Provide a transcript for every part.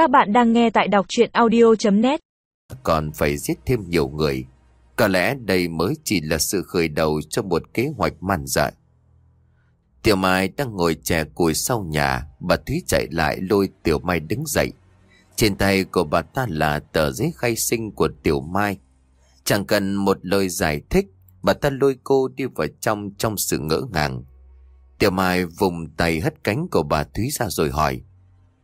Các bạn đang nghe tại đọc chuyện audio.net Còn phải giết thêm nhiều người. Có lẽ đây mới chỉ là sự khởi đầu cho một kế hoạch man dại. Tiểu Mai đang ngồi chè cùi sau nhà, bà Thúy chạy lại lôi Tiểu Mai đứng dậy. Trên tay của bà ta là tờ giấy khai sinh của Tiểu Mai. Chẳng cần một lời giải thích, bà ta lôi cô đi vào trong trong sự ngỡ ngàng. Tiểu Mai vùng tay hất cánh của bà Thúy ra rồi hỏi.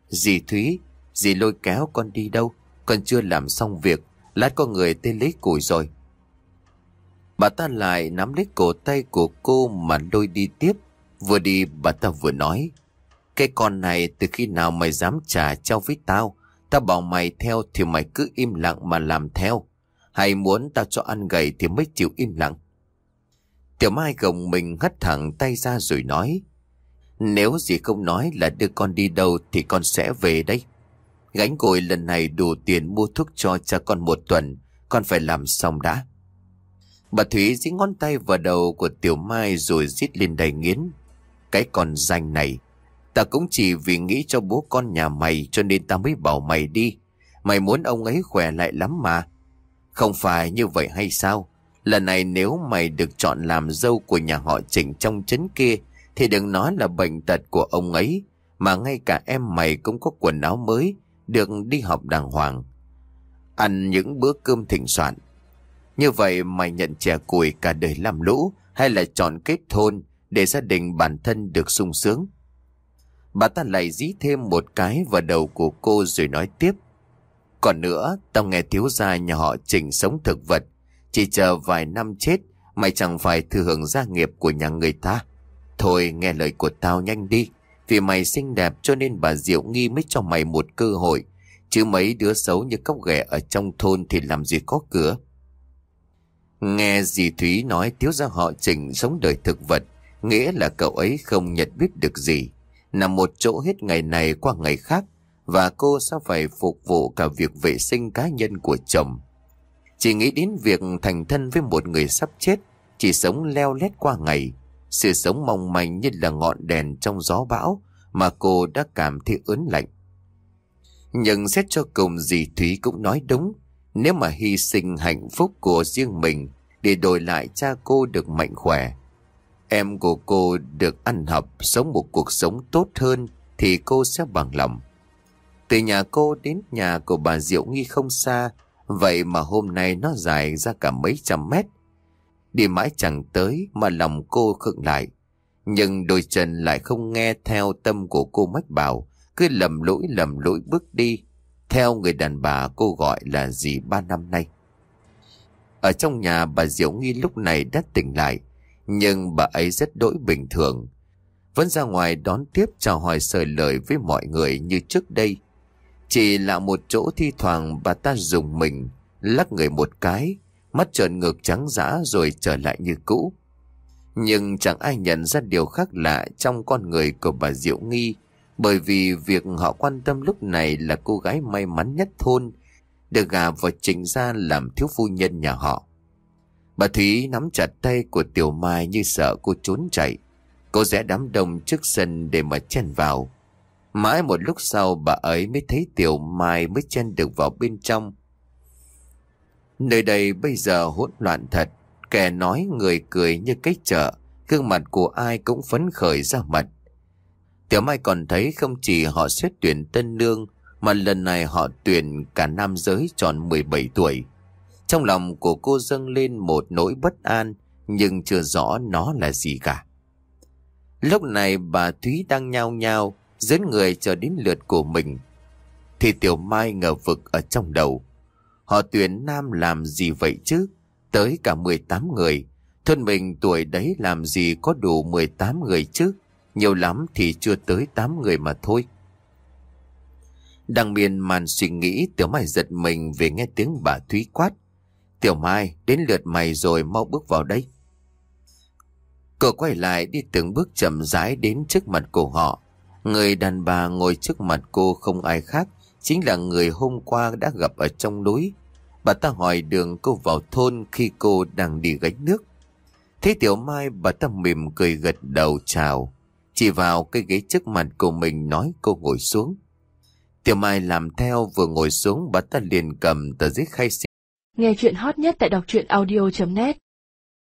Dì Thúy, dì lôi kéo con đi đâu? Con chưa làm xong việc, lát có người tên lấy củi rồi. Bà ta lại nắm lấy cổ tay của cô mà lôi đi tiếp. Vừa đi bà ta vừa nói. Cái con này từ khi nào mày dám trả trao với tao? Tao bảo mày theo thì mày cứ im lặng mà làm theo. Hay muốn tao cho ăn gầy thì mới chịu im lặng. Tiểu Mai gồng mình hất thẳng tay ra rồi nói. Nếu gì không nói là đưa con đi đâu thì con sẽ về đây. Gánh cội lần này đủ tiền mua thuốc cho cha con một tuần, con phải làm xong đã. Bà Thúy dí ngón tay vào đầu của Tiểu Mai rồi rít lên đầy nghiến. Cái con danh này, ta cũng chỉ vì nghĩ cho bố con nhà mày cho nên ta mới bảo mày đi. Mày muốn ông ấy khỏe lại lắm mà. Không phải như vậy hay sao? Lần này nếu mày được chọn làm dâu của nhà họ Trịnh trong chấn kia thì đừng nói là bệnh tật của ông ấy mà ngay cả em mày cũng có quần áo mới được đi học đàng hoàng. Ăn những bữa cơm thịnh soạn. Như vậy mày nhận trẻ củi cả đời làm lũ hay là chọn kết hôn để gia đình bản thân được sung sướng. Bà ta lại dí thêm một cái vào đầu của cô rồi nói tiếp. Còn nữa, tao nghe thiếu gia nhà họ trình sống thực vật chỉ chờ vài năm chết Mày chẳng phải thừa hưởng gia nghiệp của nhà người ta Thôi nghe lời của tao nhanh đi vì mày xinh đẹp cho nên bà Diệu Nghi mới cho mày một cơ hội. Chứ mấy đứa xấu như cốc ghẻ ở trong thôn thì làm gì có cửa. Nghe dì Thúy nói thiếu gia họ Trình sống đời thực vật Nghĩa là cậu ấy không nhận biết được gì. Nằm một chỗ hết ngày này qua ngày khác Và cô sẽ phải phục vụ cả việc vệ sinh cá nhân của chồng. Chỉ nghĩ đến việc thành thân với một người sắp chết, chỉ sống leo lét qua ngày. Sự sống mong manh như là ngọn đèn trong gió bão mà cô đã cảm thấy ớn lạnh. Nhưng xét cho cùng dì Thúy cũng nói đúng, nếu mà hy sinh hạnh phúc của riêng mình để đổi lại cha cô được mạnh khỏe, em của cô được ăn học, sống một cuộc sống tốt hơn thì cô sẽ bằng lòng. Từ nhà cô đến nhà của bà Diệu Nghi không xa, Vậy mà hôm nay nó dài ra cả mấy trăm mét. Đi mãi chẳng tới mà lòng cô khựng lại. Nhưng đôi chân lại không nghe theo tâm của cô mách bảo, cứ lầm lỗi lầm lỗi bước đi, theo người đàn bà cô gọi là gì ba năm nay. Ở trong nhà bà Diệu Nghi lúc này đã tỉnh lại, nhưng bà ấy rất đỗi bình thường. Vẫn ra ngoài đón tiếp chào hỏi sời lời với mọi người như trước đây. Chỉ là một chỗ thi thoảng bà ta dùng mình, lắc người một cái, mắt trợn ngược trắng dã rồi trở lại như cũ. Nhưng chẳng ai nhận ra điều khác lạ trong con người của bà Diệu Nghi, bởi vì việc họ quan tâm lúc này là cô gái may mắn nhất thôn, được gà vào trình ra làm thiếu phu nhân nhà họ. Bà Thúy nắm chặt tay của Tiểu Mai như sợ cô trốn chạy. Cô rẽ đám đông trước sân để mà chen vào. Mãi một lúc sau bà ấy mới thấy Tiểu Mai mới chen được vào bên trong. Nơi đây bây giờ hỗn loạn thật, kẻ nói người cười như cái chợ, gương mặt của ai cũng phấn khởi ra mặt. Tiểu Mai còn thấy không chỉ họ xét tuyển tân nương mà lần này họ tuyển cả nam giới tròn 17 tuổi. Trong lòng của cô dâng lên một nỗi bất an, nhưng chưa rõ nó là gì cả. Lúc này bà Thúy đang nhao nhao, dẫn người chờ đến lượt của mình. Thì Tiểu Mai ngờ vực ở trong đầu. Họ tuyển nam làm gì vậy chứ? Tới cả 18 người. Thân mình tuổi đấy làm gì có đủ 18 người chứ? Nhiều lắm thì chưa tới 8 người mà thôi. Đang miên màn suy nghĩ Tiểu Mai giật mình về nghe tiếng bà Thúy quát. Tiểu Mai, đến lượt mày rồi mau bước vào đây. Cô quay lại đi từng bước chậm rãi đến trước mặt của họ. Người đàn bà ngồi trước mặt cô không ai khác, chính là người hôm qua đã gặp ở trong núi. Bà ta hỏi đường cô vào thôn khi cô đang đi gánh nước. Thế Tiểu Mai bà ta mỉm cười gật đầu chào, chỉ vào cái ghế trước mặt của mình nói cô ngồi xuống. Tiểu Mai làm theo vừa ngồi xuống bà ta liền cầm tờ giấy khai sinh. Nghe chuyện hot nhất tại đọc truyện audio.net